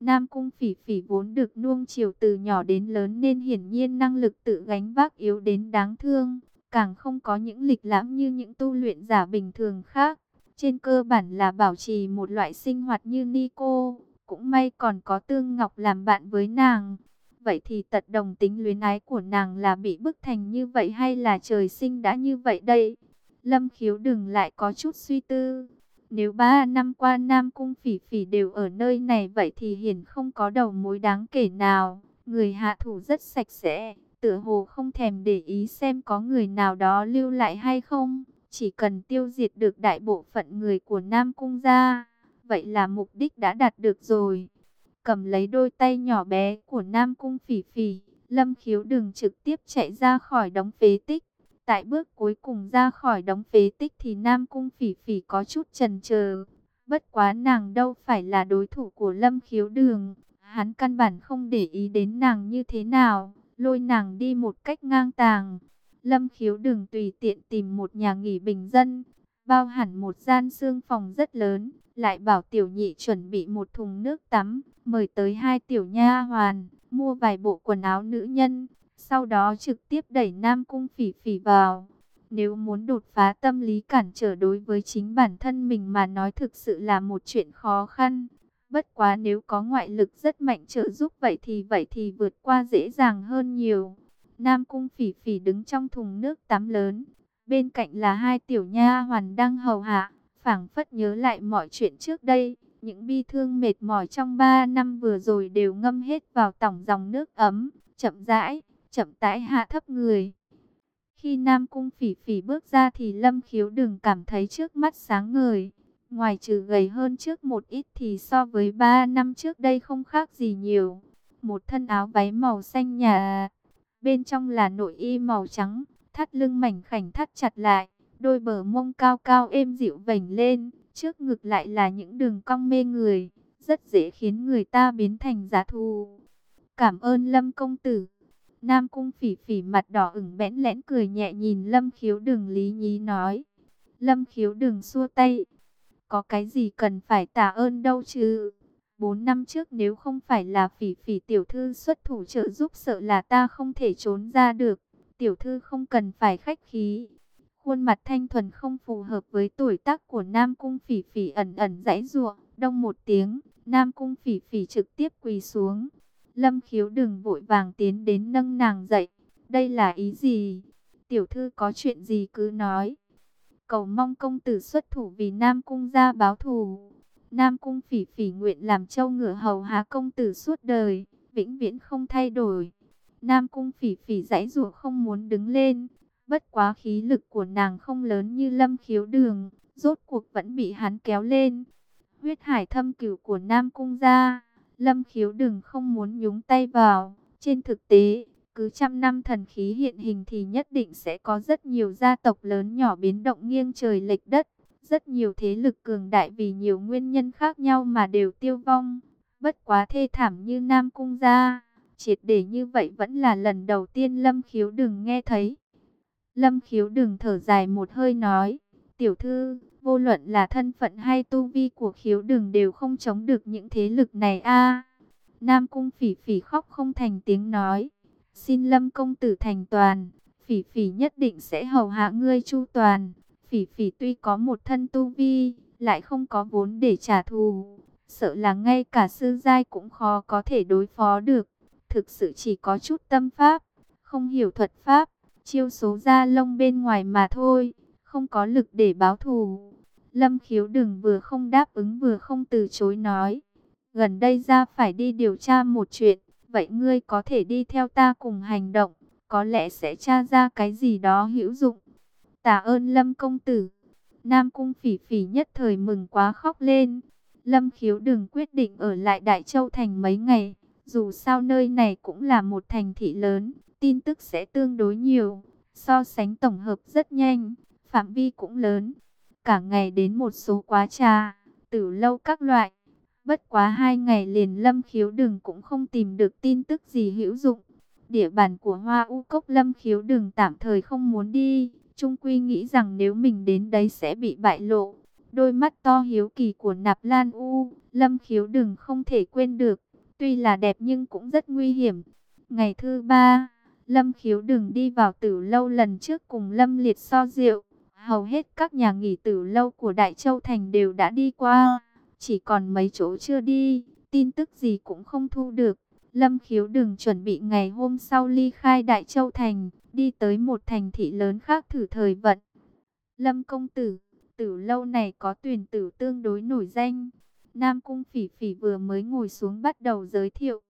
Nam Cung Phỉ Phỉ vốn được nuông chiều từ nhỏ đến lớn nên hiển nhiên năng lực tự gánh vác yếu đến đáng thương, càng không có những lịch lãm như những tu luyện giả bình thường khác. Trên cơ bản là bảo trì một loại sinh hoạt như Nico, cũng may còn có Tương Ngọc làm bạn với nàng. Vậy thì tật đồng tính luyến ái của nàng là bị bức thành như vậy hay là trời sinh đã như vậy đây? Lâm khiếu đừng lại có chút suy tư. Nếu ba năm qua Nam Cung Phỉ Phỉ đều ở nơi này vậy thì hiển không có đầu mối đáng kể nào. Người hạ thủ rất sạch sẽ, tựa hồ không thèm để ý xem có người nào đó lưu lại hay không. Chỉ cần tiêu diệt được đại bộ phận người của Nam Cung ra, vậy là mục đích đã đạt được rồi cầm lấy đôi tay nhỏ bé của Nam Cung Phỉ Phỉ, Lâm Khiếu đừng trực tiếp chạy ra khỏi đống phế tích. Tại bước cuối cùng ra khỏi đống phế tích thì Nam Cung Phỉ Phỉ có chút chần chờ. Bất quá nàng đâu phải là đối thủ của Lâm Khiếu Đường, hắn căn bản không để ý đến nàng như thế nào, lôi nàng đi một cách ngang tàng. Lâm Khiếu Đường tùy tiện tìm một nhà nghỉ bình dân, bao hẳn một gian xương phòng rất lớn, lại bảo tiểu nhị chuẩn bị một thùng nước tắm, mời tới hai tiểu nha hoàn, mua vài bộ quần áo nữ nhân, sau đó trực tiếp đẩy Nam Cung Phỉ Phỉ vào. Nếu muốn đột phá tâm lý cản trở đối với chính bản thân mình mà nói thực sự là một chuyện khó khăn. Bất quá nếu có ngoại lực rất mạnh trợ giúp vậy thì vậy thì vượt qua dễ dàng hơn nhiều. Nam Cung Phỉ Phỉ đứng trong thùng nước tắm lớn, bên cạnh là hai tiểu nha hoàn đang hầu hạ phảng phất nhớ lại mọi chuyện trước đây, những bi thương mệt mỏi trong ba năm vừa rồi đều ngâm hết vào tổng dòng nước ấm, chậm rãi, chậm tãi hạ thấp người. Khi Nam Cung Phỉ Phỉ bước ra thì Lâm Khiếu đừng cảm thấy trước mắt sáng ngời. Ngoài trừ gầy hơn trước một ít thì so với ba năm trước đây không khác gì nhiều. Một thân áo váy màu xanh nhà, bên trong là nội y màu trắng, thắt lưng mảnh khảnh thắt chặt lại Đôi bờ mông cao cao êm dịu vểnh lên, trước ngực lại là những đường cong mê người, rất dễ khiến người ta biến thành giá thù. Cảm ơn Lâm công tử. Nam cung phỉ phỉ mặt đỏ ửng bẽn lẽn cười nhẹ nhìn Lâm khiếu đừng lý nhí nói. Lâm khiếu đừng xua tay. Có cái gì cần phải tạ ơn đâu chứ. Bốn năm trước nếu không phải là phỉ phỉ tiểu thư xuất thủ trợ giúp sợ là ta không thể trốn ra được. Tiểu thư không cần phải khách khí Khuôn mặt thanh thuần không phù hợp với tuổi tác của Nam Cung Phỉ Phỉ ẩn ẩn giãy ruộng. đông một tiếng, Nam Cung Phỉ Phỉ trực tiếp quỳ xuống. Lâm Khiếu đừng vội vàng tiến đến nâng nàng dậy. Đây là ý gì? Tiểu thư có chuyện gì cứ nói. Cầu mong công tử xuất thủ vì Nam Cung ra báo thù. Nam Cung Phỉ Phỉ nguyện làm châu ngựa hầu há công tử suốt đời, vĩnh viễn không thay đổi. Nam Cung Phỉ Phỉ dãy giụa không muốn đứng lên, bất quá khí lực của nàng không lớn như Lâm Khiếu Đường, rốt cuộc vẫn bị hắn kéo lên. Huyết hải thâm cửu của Nam Cung gia, Lâm Khiếu Đường không muốn nhúng tay vào. Trên thực tế, cứ trăm năm thần khí hiện hình thì nhất định sẽ có rất nhiều gia tộc lớn nhỏ biến động nghiêng trời lệch đất. Rất nhiều thế lực cường đại vì nhiều nguyên nhân khác nhau mà đều tiêu vong. Bất quá thê thảm như Nam Cung gia, triệt để như vậy vẫn là lần đầu tiên Lâm Khiếu đừng nghe thấy. Lâm Khiếu đừng thở dài một hơi nói, tiểu thư, vô luận là thân phận hay tu vi của khiếu đường đều không chống được những thế lực này a Nam Cung phỉ phỉ khóc không thành tiếng nói, xin Lâm công tử thành toàn, phỉ phỉ nhất định sẽ hầu hạ ngươi chu toàn. Phỉ phỉ tuy có một thân tu vi, lại không có vốn để trả thù, sợ là ngay cả sư giai cũng khó có thể đối phó được. Thực sự chỉ có chút tâm pháp, không hiểu thuật pháp, chiêu số ra lông bên ngoài mà thôi, không có lực để báo thù. Lâm khiếu đừng vừa không đáp ứng vừa không từ chối nói. Gần đây ra phải đi điều tra một chuyện, vậy ngươi có thể đi theo ta cùng hành động, có lẽ sẽ tra ra cái gì đó hữu dụng. Tạ ơn Lâm công tử. Nam cung phỉ phỉ nhất thời mừng quá khóc lên. Lâm khiếu đừng quyết định ở lại Đại Châu Thành mấy ngày. Dù sao nơi này cũng là một thành thị lớn, tin tức sẽ tương đối nhiều. So sánh tổng hợp rất nhanh, phạm vi cũng lớn. Cả ngày đến một số quá trà, tử lâu các loại. Bất quá hai ngày liền lâm khiếu đừng cũng không tìm được tin tức gì hữu dụng. Địa bàn của Hoa U Cốc lâm khiếu đừng tạm thời không muốn đi. Trung Quy nghĩ rằng nếu mình đến đấy sẽ bị bại lộ. Đôi mắt to hiếu kỳ của Nạp Lan U, lâm khiếu đừng không thể quên được. Tuy là đẹp nhưng cũng rất nguy hiểm. Ngày thứ ba, Lâm khiếu đừng đi vào tử lâu lần trước cùng Lâm liệt so rượu. Hầu hết các nhà nghỉ tử lâu của Đại Châu Thành đều đã đi qua. Chỉ còn mấy chỗ chưa đi, tin tức gì cũng không thu được. Lâm khiếu đừng chuẩn bị ngày hôm sau ly khai Đại Châu Thành, đi tới một thành thị lớn khác thử thời vận. Lâm công tử, tử lâu này có tuyển tử tương đối nổi danh. Nam Cung Phỉ Phỉ vừa mới ngồi xuống bắt đầu giới thiệu.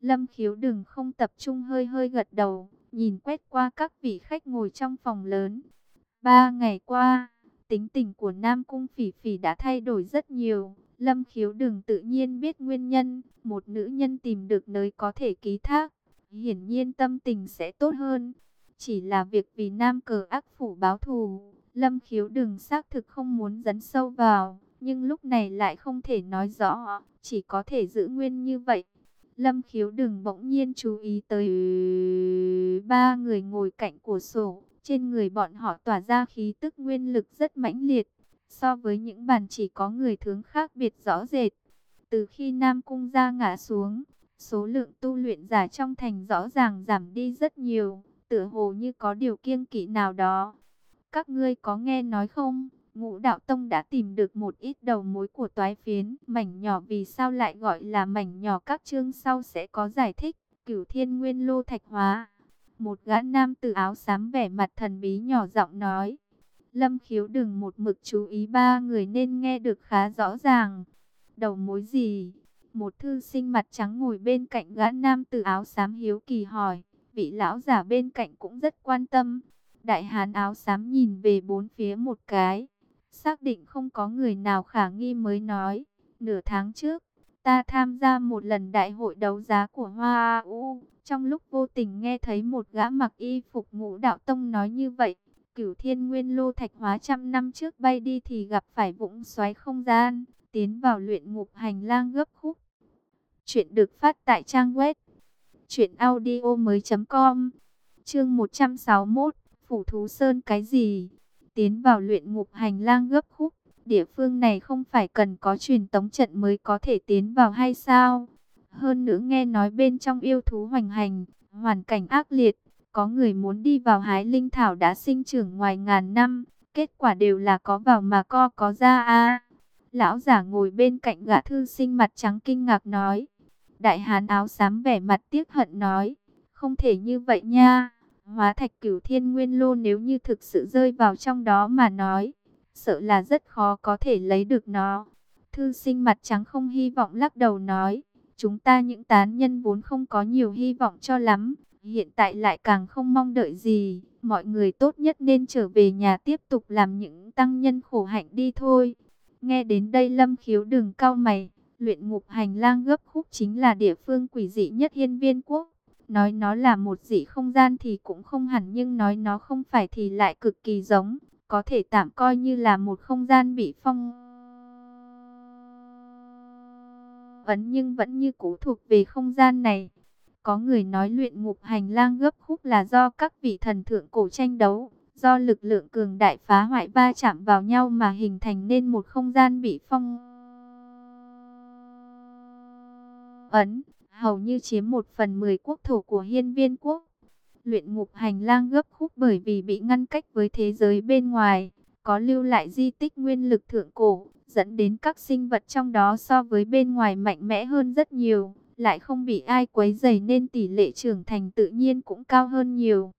Lâm khiếu đừng không tập trung hơi hơi gật đầu, nhìn quét qua các vị khách ngồi trong phòng lớn. Ba ngày qua, tính tình của Nam Cung Phỉ Phỉ đã thay đổi rất nhiều. Lâm khiếu đừng tự nhiên biết nguyên nhân, một nữ nhân tìm được nơi có thể ký thác. Hiển nhiên tâm tình sẽ tốt hơn. Chỉ là việc vì Nam cờ ác phủ báo thù, Lâm khiếu đừng xác thực không muốn dấn sâu vào nhưng lúc này lại không thể nói rõ, chỉ có thể giữ nguyên như vậy. Lâm khiếu đừng bỗng nhiên chú ý tới ba người ngồi cạnh của sổ, trên người bọn họ tỏa ra khí tức nguyên lực rất mãnh liệt, so với những bàn chỉ có người thướng khác biệt rõ rệt. Từ khi Nam Cung ra ngã xuống, số lượng tu luyện giả trong thành rõ ràng giảm đi rất nhiều, tựa hồ như có điều kiêng kỵ nào đó. Các ngươi có nghe nói không? Ngũ Đạo Tông đã tìm được một ít đầu mối của toái phiến, mảnh nhỏ vì sao lại gọi là mảnh nhỏ các chương sau sẽ có giải thích. Cửu Thiên Nguyên Lô Thạch Hóa. Một gã nam tử áo xám vẻ mặt thần bí nhỏ giọng nói. Lâm Khiếu đừng một mực chú ý ba người nên nghe được khá rõ ràng. Đầu mối gì? Một thư sinh mặt trắng ngồi bên cạnh gã nam tử áo xám hiếu kỳ hỏi. Vị lão giả bên cạnh cũng rất quan tâm. Đại hán áo xám nhìn về bốn phía một cái Xác định không có người nào khả nghi mới nói. Nửa tháng trước, ta tham gia một lần đại hội đấu giá của Hoa U. Trong lúc vô tình nghe thấy một gã mặc y phục ngũ đạo tông nói như vậy. Cửu thiên nguyên lô thạch hóa trăm năm trước bay đi thì gặp phải vũng xoáy không gian. Tiến vào luyện ngục hành lang gấp khúc. Chuyện được phát tại trang web. Chuyện audio mới.com Chương 161 Phủ Thú Sơn cái gì? tiến vào luyện ngục hành lang gấp khúc. Địa phương này không phải cần có truyền tống trận mới có thể tiến vào hay sao? Hơn nữa nghe nói bên trong yêu thú hoành hành, hoàn cảnh ác liệt, Có người muốn đi vào hái linh thảo đã sinh trưởng ngoài ngàn năm, kết quả đều là có vào mà co có ra a. Lão giả ngồi bên cạnh gã thư sinh mặt trắng kinh ngạc nói. Đại hán áo xám vẻ mặt tiếc hận nói, không thể như vậy nha. Hóa thạch cửu thiên nguyên lô nếu như thực sự rơi vào trong đó mà nói, sợ là rất khó có thể lấy được nó. Thư sinh mặt trắng không hy vọng lắc đầu nói, chúng ta những tán nhân vốn không có nhiều hy vọng cho lắm, hiện tại lại càng không mong đợi gì. Mọi người tốt nhất nên trở về nhà tiếp tục làm những tăng nhân khổ hạnh đi thôi. Nghe đến đây lâm khiếu đừng cao mày, luyện ngục hành lang gấp khúc chính là địa phương quỷ dị nhất hiên viên quốc. Nói nó là một dị không gian thì cũng không hẳn nhưng nói nó không phải thì lại cực kỳ giống. Có thể tạm coi như là một không gian bị phong ấn nhưng vẫn như cũ thuộc về không gian này. Có người nói luyện ngục hành lang gấp khúc là do các vị thần thượng cổ tranh đấu, do lực lượng cường đại phá hoại ba chạm vào nhau mà hình thành nên một không gian bị phong ấn hầu như chiếm một phần mười quốc thổ của hiên viên quốc. Luyện ngục hành lang gấp khúc bởi vì bị ngăn cách với thế giới bên ngoài, có lưu lại di tích nguyên lực thượng cổ, dẫn đến các sinh vật trong đó so với bên ngoài mạnh mẽ hơn rất nhiều, lại không bị ai quấy dày nên tỷ lệ trưởng thành tự nhiên cũng cao hơn nhiều.